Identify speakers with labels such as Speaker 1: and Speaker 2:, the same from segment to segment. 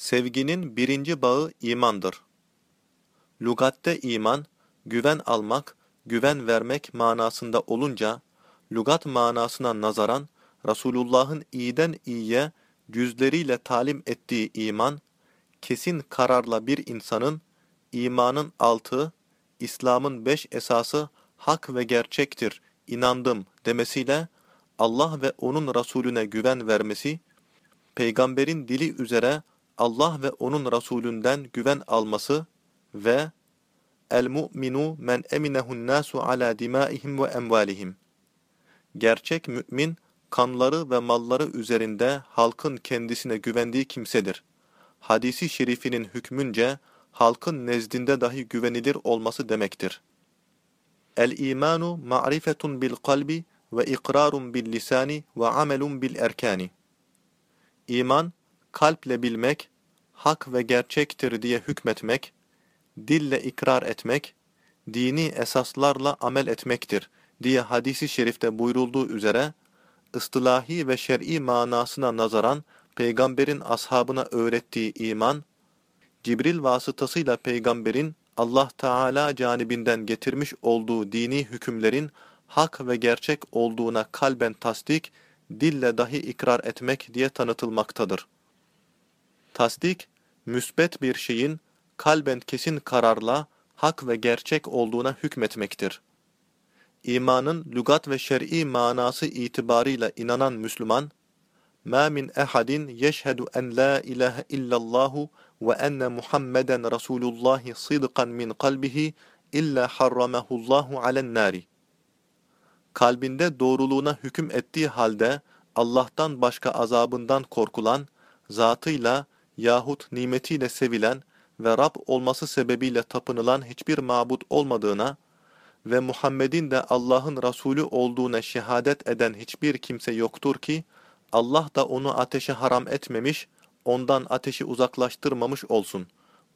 Speaker 1: Sevginin birinci bağı imandır. Lugatte iman, güven almak, güven vermek manasında olunca, lugat manasına nazaran, Resulullah'ın iyiden iyiye cüzleriyle talim ettiği iman, kesin kararla bir insanın, imanın altı, İslam'ın beş esası hak ve gerçektir, inandım demesiyle, Allah ve onun Resulüne güven vermesi, peygamberin dili üzere Allah ve onun Resulünden güven alması ve El-mu'minu men eminehun nasu ala dimaihim ve emvalihim. Gerçek mümin, kanları ve malları üzerinde halkın kendisine güvendiği kimsedir. Hadisi şerifinin hükmünce, halkın nezdinde dahi güvenilir olması demektir. El-imanu ma'rifetun bil kalbi ve ikrarun bil lisani ve amelun bil erkani. İman, kalple bilmek, hak ve gerçektir diye hükmetmek, dille ikrar etmek, dini esaslarla amel etmektir diye hadisi şerifte buyurulduğu üzere, ıstılahi ve şer'i manasına nazaran peygamberin ashabına öğrettiği iman, Cibril vasıtasıyla peygamberin Allah Teala canibinden getirmiş olduğu dini hükümlerin hak ve gerçek olduğuna kalben tasdik, dille dahi ikrar etmek diye tanıtılmaktadır. Tasdik, müsbet bir şeyin kalben kesin kararla hak ve gerçek olduğuna hükmetmektir. İmanın lügat ve şer'i manası itibarıyla inanan Müslüman, مَا مِنْ اَحَدٍ يَشْهَدُ اَنْ لَا اِلَٰهَ اِلَّا اللّٰهُ وَاَنَّ مُحَمَّدًا رَسُولُ اللّٰهِ صِدْقًا مِنْ قَلْبِهِ اِلَّا حَرَّمَهُ اللّٰهُ عَلَى النَّارِ Kalbinde doğruluğuna hüküm ettiği halde Allah'tan başka azabından korkulan, zatıyla yahut nimetiyle sevilen ve Rab olması sebebiyle tapınılan hiçbir mabut olmadığına ve Muhammed'in de Allah'ın Resulü olduğuna şehadet eden hiçbir kimse yoktur ki, Allah da onu ateşe haram etmemiş, ondan ateşi uzaklaştırmamış olsun.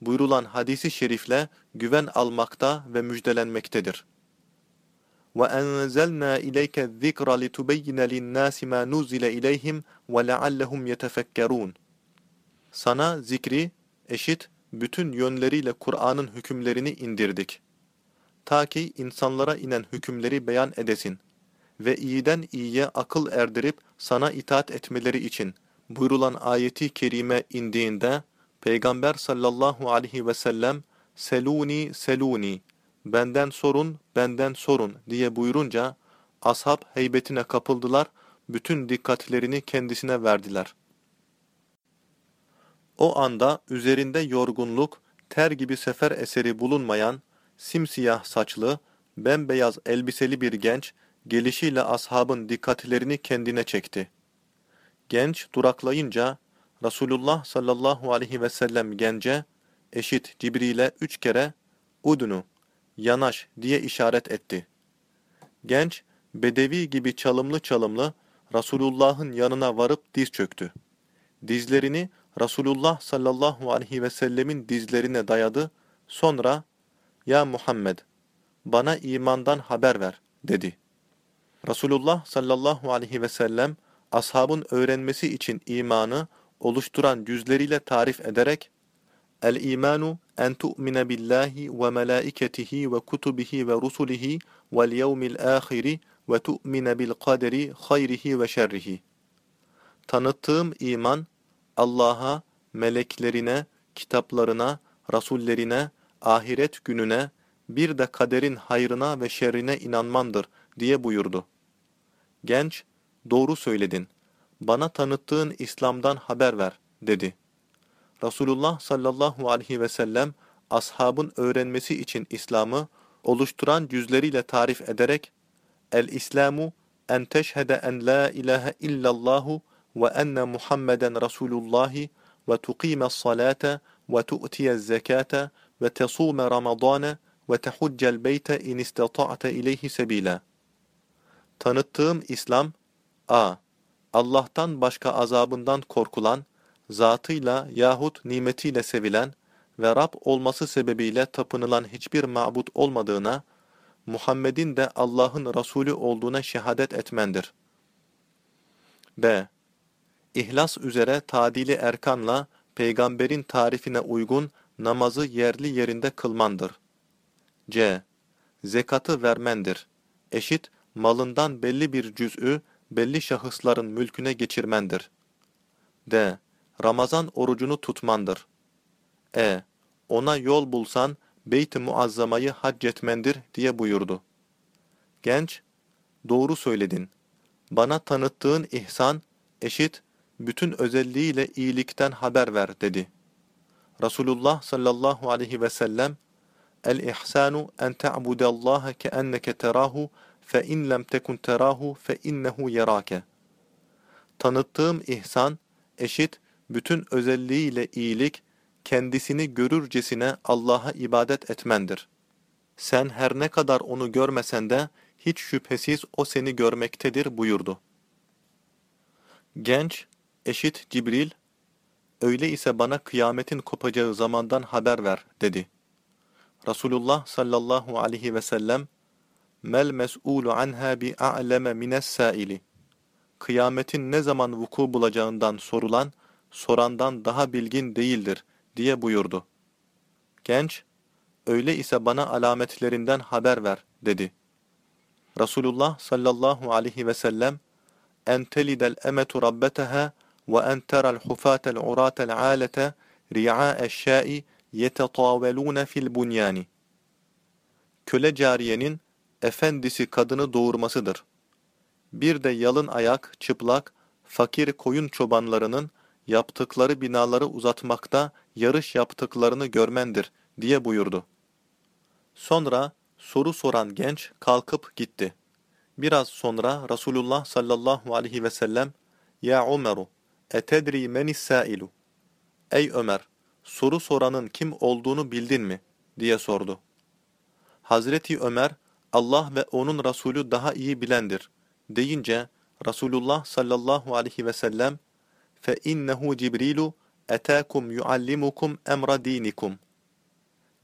Speaker 1: Buyurulan hadisi şerifle güven almakta ve müjdelenmektedir. وَاَنْزَلْنَا اِلَيْكَ الذِّكْرَ لِتُبَيِّنَ لِلنَّاسِ مَا نُزِّلَ اِلَيْهِمْ وَلَعَلَّهُمْ يَتَفَكَّرُونَ sana zikri, eşit, bütün yönleriyle Kur'an'ın hükümlerini indirdik. Ta ki insanlara inen hükümleri beyan edesin ve iyiden iyiye akıl erdirip sana itaat etmeleri için buyurulan ayeti kerime indiğinde Peygamber sallallahu aleyhi ve sellem seluni seluni benden sorun benden sorun diye buyurunca ashab heybetine kapıldılar bütün dikkatlerini kendisine verdiler. O anda üzerinde yorgunluk, ter gibi sefer eseri bulunmayan, simsiyah saçlı, bembeyaz elbiseli bir genç, gelişiyle ashabın dikkatlerini kendine çekti. Genç duraklayınca, Resulullah sallallahu aleyhi ve sellem gence, eşit Cibril'e üç kere, udunu, yanaş diye işaret etti. Genç, bedevi gibi çalımlı çalımlı, Resulullah'ın yanına varıp diz çöktü. Dizlerini Resulullah sallallahu aleyhi ve sellemin dizlerine dayadı, sonra, ''Ya Muhammed, bana imandan haber ver.'' dedi. Resulullah sallallahu aleyhi ve sellem, ashabın öğrenmesi için imanı oluşturan cüzleriyle tarif ederek, El-imanu en tu'mine billahi ve melaiketihi ve kutubihi ve rusulihi vel yevmil ahiri ve tu'mine bil kaderi hayrihi ve şerrihi. Tanıttığım iman, Allah'a, meleklerine, kitaplarına, rasullerine, ahiret gününe, bir de kaderin hayrına ve şerrine inanmandır diye buyurdu. Genç, doğru söyledin. Bana tanıttığın İslam'dan haber ver, dedi. Resulullah sallallahu aleyhi ve sellem, ashabın öğrenmesi için İslam'ı oluşturan cüzleriyle tarif ederek, El-İslamu en teşhede en la ilahe illallahu ve enne Muhammeden Resulullahi ve tuqime salate ve tu'tiye zekate ve tesume ramadane ve tehuccel beyte. Tanıttığım İslam A. Allah'tan başka azabından korkulan, zatıyla yahut nimetiyle sevilen ve Rab olması sebebiyle tapınılan hiçbir mabut olmadığına, Muhammed'in de Allah'ın Resulü olduğuna şehadet etmendir. B. İhlas üzere tadili erkanla peygamberin tarifine uygun namazı yerli yerinde kılmandır. C. Zekatı vermendir. Eşit, malından belli bir cüz'ü belli şahısların mülküne geçirmendir. D. Ramazan orucunu tutmandır. E. Ona yol bulsan Beyt-i Muazzama'yı hac etmendir diye buyurdu. Genç, doğru söyledin. Bana tanıttığın ihsan, eşit, bütün özelliğiyle iyilikten haber ver dedi. Resulullah sallallahu aleyhi ve sellem, El-ihsanu en te'budallaha keenneke terahu fe in lem tekun terahu fe innehu yerake. Tanıttığım ihsan, eşit, bütün özelliğiyle iyilik, kendisini görürcesine Allah'a ibadet etmendir. Sen her ne kadar onu görmesen de, hiç şüphesiz o seni görmektedir buyurdu. Genç, eşit Cibril, öyle ise bana kıyametin kopacağı zamandan haber ver dedi. Resulullah sallallahu aleyhi ve sellem, mel mes'ulu anha bi a'leme mines saili. Kıyametin ne zaman vuku bulacağından sorulan, sorandan daha bilgin değildir diye buyurdu. Genç, öyle ise bana alametlerinden haber ver dedi. Resulullah sallallahu aleyhi ve sellem, en telidel emetu rabbeteha en teral hufatel uratel alete ri'a'e şai yetetâvelûne fil bunyani. Köle cariyenin efendisi kadını doğurmasıdır. Bir de yalın ayak, çıplak, fakir koyun çobanlarının yaptıkları binaları uzatmakta yarış yaptıklarını görmendir diye buyurdu. Sonra soru soran genç kalkıp gitti. Biraz sonra Resulullah sallallahu aleyhi ve sellem Ya Ömeru, Etedri menis sailu. Ey Ömer, soru soranın kim olduğunu bildin mi? diye sordu. Hazreti Ömer, Allah ve onun Resulü daha iyi bilendir deyince Resulullah sallallahu aleyhi ve sellem fe innehu Cibrilu etâkum yuallimukum emra dinikum.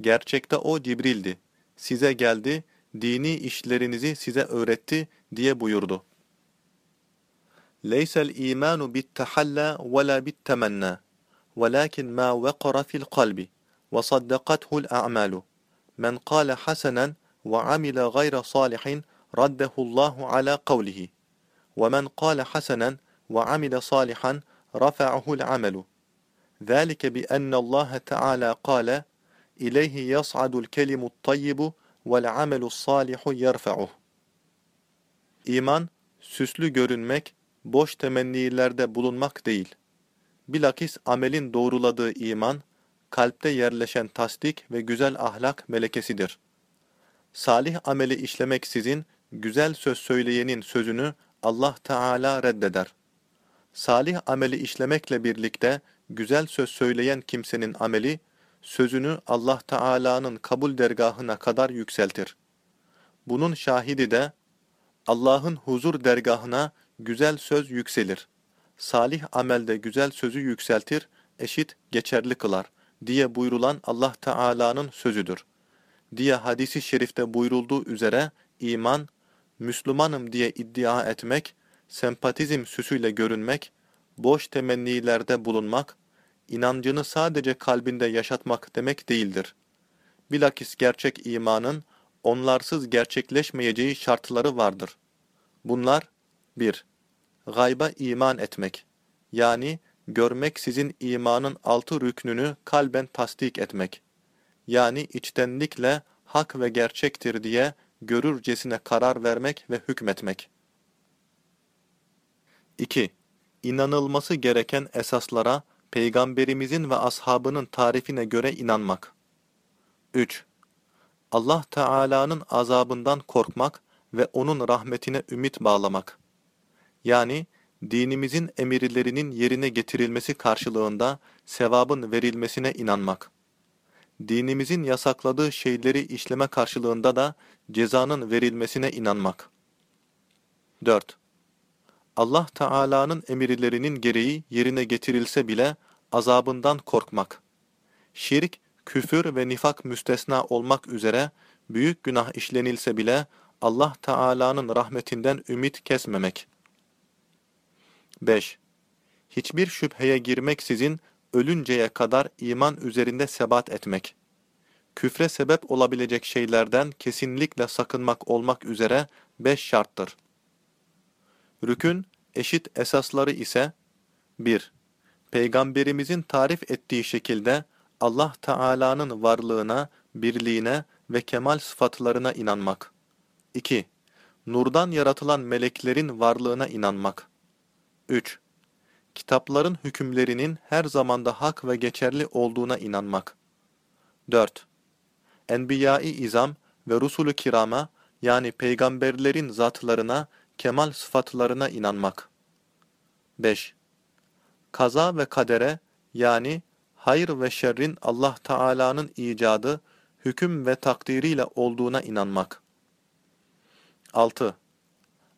Speaker 1: Gerçekte o Cibril'di. Size geldi, dini işlerinizi size öğretti diye buyurdu. لَيْسَ الْا۪يمَانُ بِالتَّحَلَّى وَلَا بِالتَّمَنَّى وَلَكِنْ مَا وَقَرَ فِي الْقَلْبِ وَصَدَّقَتْهُ الْأَعْمَالُ. مَنْ قَالَ حَسَنًا وَعَمِلَ غَيْرَ صَالِحٍ رَدَّهُ اللّٰهُ عَلَى قَوْلِهِ. وَمَنْ قَالَ حَسَنًا وَعَمِلَ صَالِحًا رَفَعَهُ الْعَمَلُ. ذَلِكَ بِأَنَّ اللّٰهَ تَعَالَى قَالَ إِلَيْهِ يَصْعَدُ الْكَلِمُ الطَّيِّبُ وَالْعَمَلُ الصَّالِحُ يَرْفَعُهُ. İman, süslü görünmek, boş temennilerde bulunmak değil. Bilakis amelin doğruladığı iman, kalpte yerleşen tasdik ve güzel ahlak melekesidir. Salih ameli işlemek sizin, güzel söz söyleyenin sözünü Allah Teala reddeder. Salih ameli işlemekle birlikte güzel söz söyleyen kimsenin ameli, sözünü Allah Teala'nın kabul dergahına kadar yükseltir. Bunun şahidi de Allah'ın huzur dergahına güzel söz yükselir. Salih amelde güzel sözü yükseltir, eşit geçerli kılar diye buyrulan Allah Teala'nın sözüdür. Diye hadisi şerifte buyurulduğu üzere iman, Müslümanım diye iddia etmek, sempatizm süsüyle görünmek, boş temennilerde bulunmak, inancını sadece kalbinde yaşatmak demek değildir. Bilakis gerçek imanın onlarsız gerçekleşmeyeceği şartları vardır. Bunlar 1. Gayba iman etmek. Yani görmek sizin imanın altı rüknünü kalben tasdik etmek. Yani içtenlikle hak ve gerçektir diye görürcesine karar vermek ve hükmetmek. 2. İnanılması gereken esaslara Peygamberimizin ve ashabının tarifine göre inanmak. 3. Allah Teala'nın azabından korkmak ve onun rahmetine ümit bağlamak. Yani dinimizin emirlerinin yerine getirilmesi karşılığında sevabın verilmesine inanmak. Dinimizin yasakladığı şeyleri işleme karşılığında da cezanın verilmesine inanmak. 4. Allah Teala'nın emirlerinin gereği yerine getirilse bile azabından korkmak. Şirk, küfür ve nifak müstesna olmak üzere büyük günah işlenilse bile Allah Teala'nın rahmetinden ümit kesmemek. 5. Hiçbir şüpheye girmeksizin ölünceye kadar iman üzerinde sebat etmek. Küfre sebep olabilecek şeylerden kesinlikle sakınmak olmak üzere beş şarttır. Rükün, eşit esasları ise 1. Peygamberimizin tarif ettiği şekilde Allah Teala'nın varlığına, birliğine ve kemal sıfatlarına inanmak. 2. Nurdan yaratılan meleklerin varlığına inanmak. 3. Kitapların hükümlerinin her zamanda hak ve geçerli olduğuna inanmak. 4. Enbiya-i izam ve rusulü kirama yani peygamberlerin zatlarına, kemal sıfatlarına inanmak. 5. Kaza ve kadere yani hayır ve şerrin Allah Teala'nın icadı, hüküm ve takdiriyle olduğuna inanmak. 6.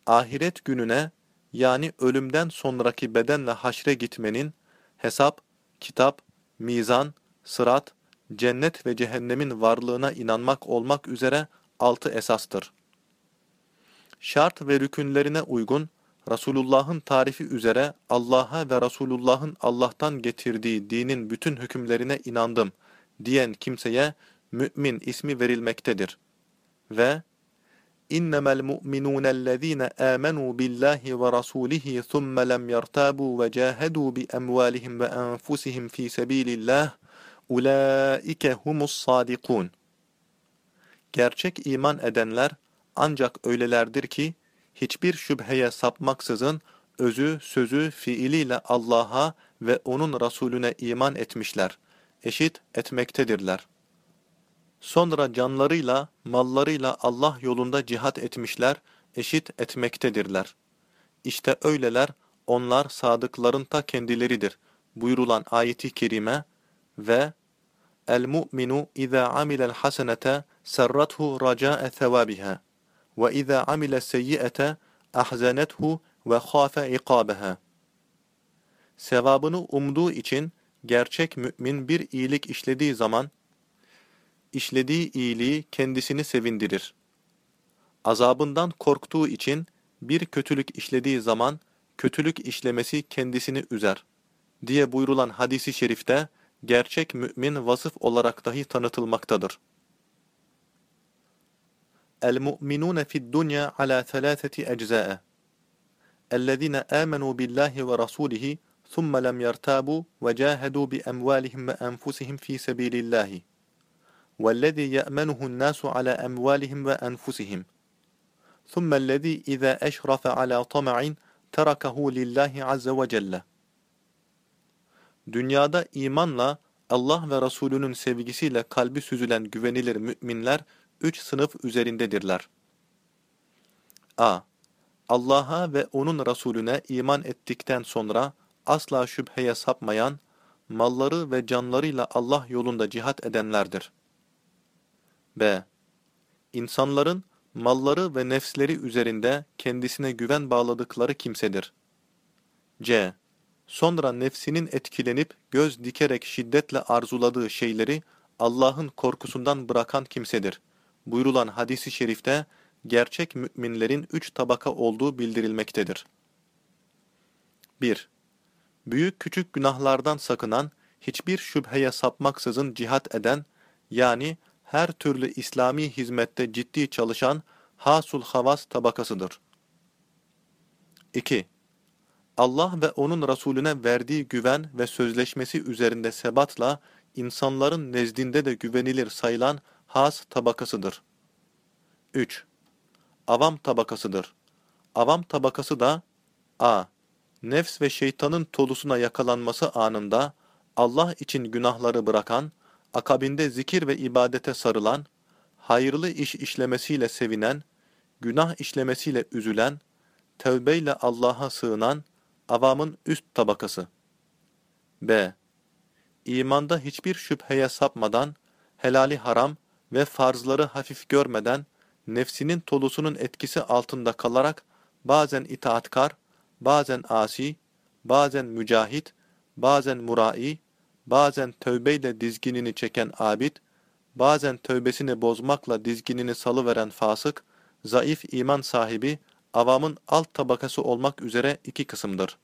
Speaker 1: Ahiret gününe yani ölümden sonraki bedenle haşre gitmenin hesap, kitap, mizan, sırat, cennet ve cehennemin varlığına inanmak olmak üzere altı esastır. Şart ve rükünlerine uygun Resulullah'ın tarifi üzere Allah'a ve Resulullah'ın Allah'tan getirdiği dinin bütün hükümlerine inandım diyen kimseye mümin ismi verilmektedir. Ve İnnemel mu'minûnellezîne âmenû billâhi ve rasûlihi thumme lem yertâbû ve câhedû bi emvâlihim ve enfusihim fî sebîlillâh ulaike humus sadikun. Gerçek iman edenler ancak öylelerdir ki hiçbir şüpheye sapmaksızın özü, sözü, fiiliyle Allah'a ve onun Resulüne iman etmişler, eşit etmektedirler. Sonra canlarıyla, mallarıyla Allah yolunda cihat etmişler, eşit etmektedirler. İşte öyleler, onlar sadıkların ta kendileridir. Buyurulan ayeti kerime ve El-mu'minu izâ amilel hasenete serrathu racâe thevâbiha ve izâ amile seyyi'ete ahzenethu ve khâfe ikâbeha. Sevabını umduğu için gerçek mümin bir iyilik işlediği zaman işlediği iyiliği kendisini sevindirir. Azabından korktuğu için bir kötülük işlediği zaman kötülük işlemesi kendisini üzer diye buyrulan hadisi şerifte gerçek mümin vasıf olarak dahi tanıtılmaktadır. El-mu'minûne fid-dunya ala thalâtheti eczâe. اَلَّذ۪ينَ آمَنُوا بِاللّٰهِ وَرَسُولِهِ ثُمَّ لَمْ يَرْتَابُوا وَجَاهَدُوا بِأَمْوَالِهِمْ وَأَنْفُسِهِمْ ف۪ي سَب۪يلِ اللّٰهِ وَالَّذ۪ي يَأْمَنُهُ النَّاسُ عَلَى أَمْوَالِهِمْ وَأَنْفُسِهِمْ ثُمَّ الَّذ۪ي اِذَا أَشْرَفَ عَلَى طَمَعٍ تَرَكَهُ لِلّٰهِ عَزَّ وَجَلَّ Dünyada imanla Allah ve Resulünün sevgisiyle kalbi süzülen güvenilir müminler üç sınıf üzerindedirler. a. Allah'a ve onun Resulüne iman ettikten sonra asla şüpheye sapmayan, malları ve canlarıyla Allah yolunda cihat edenlerdir. b. İnsanların malları ve nefsleri üzerinde kendisine güven bağladıkları kimsedir. c. Sonra nefsinin etkilenip göz dikerek şiddetle arzuladığı şeyleri Allah'ın korkusundan bırakan kimsedir. Buyurulan hadisi şerifte gerçek müminlerin üç tabaka olduğu bildirilmektedir. 1. Büyük küçük günahlardan sakınan, hiçbir şüpheye sapmaksızın cihat eden, yani her türlü İslami hizmette ciddi çalışan hasul havas tabakasıdır. 2. Allah ve onun Resulüne verdiği güven ve sözleşmesi üzerinde sebatla insanların nezdinde de güvenilir sayılan has tabakasıdır. 3. Avam tabakasıdır. Avam tabakası da a. Nefs ve şeytanın tolusuna yakalanması anında Allah için günahları bırakan, akabinde zikir ve ibadete sarılan, hayırlı iş işlemesiyle sevinen, günah işlemesiyle üzülen, tövbeyle Allah'a sığınan, avamın üst tabakası. B. İmanda hiçbir şüpheye sapmadan, helali haram ve farzları hafif görmeden, nefsinin tolusunun etkisi altında kalarak, bazen itaatkar, bazen asi, bazen mücahit, bazen murai, bazen tövbeyle dizginini çeken abid, bazen tövbesini bozmakla dizginini salıveren fasık, zayıf iman sahibi, avamın alt tabakası olmak üzere iki kısımdır.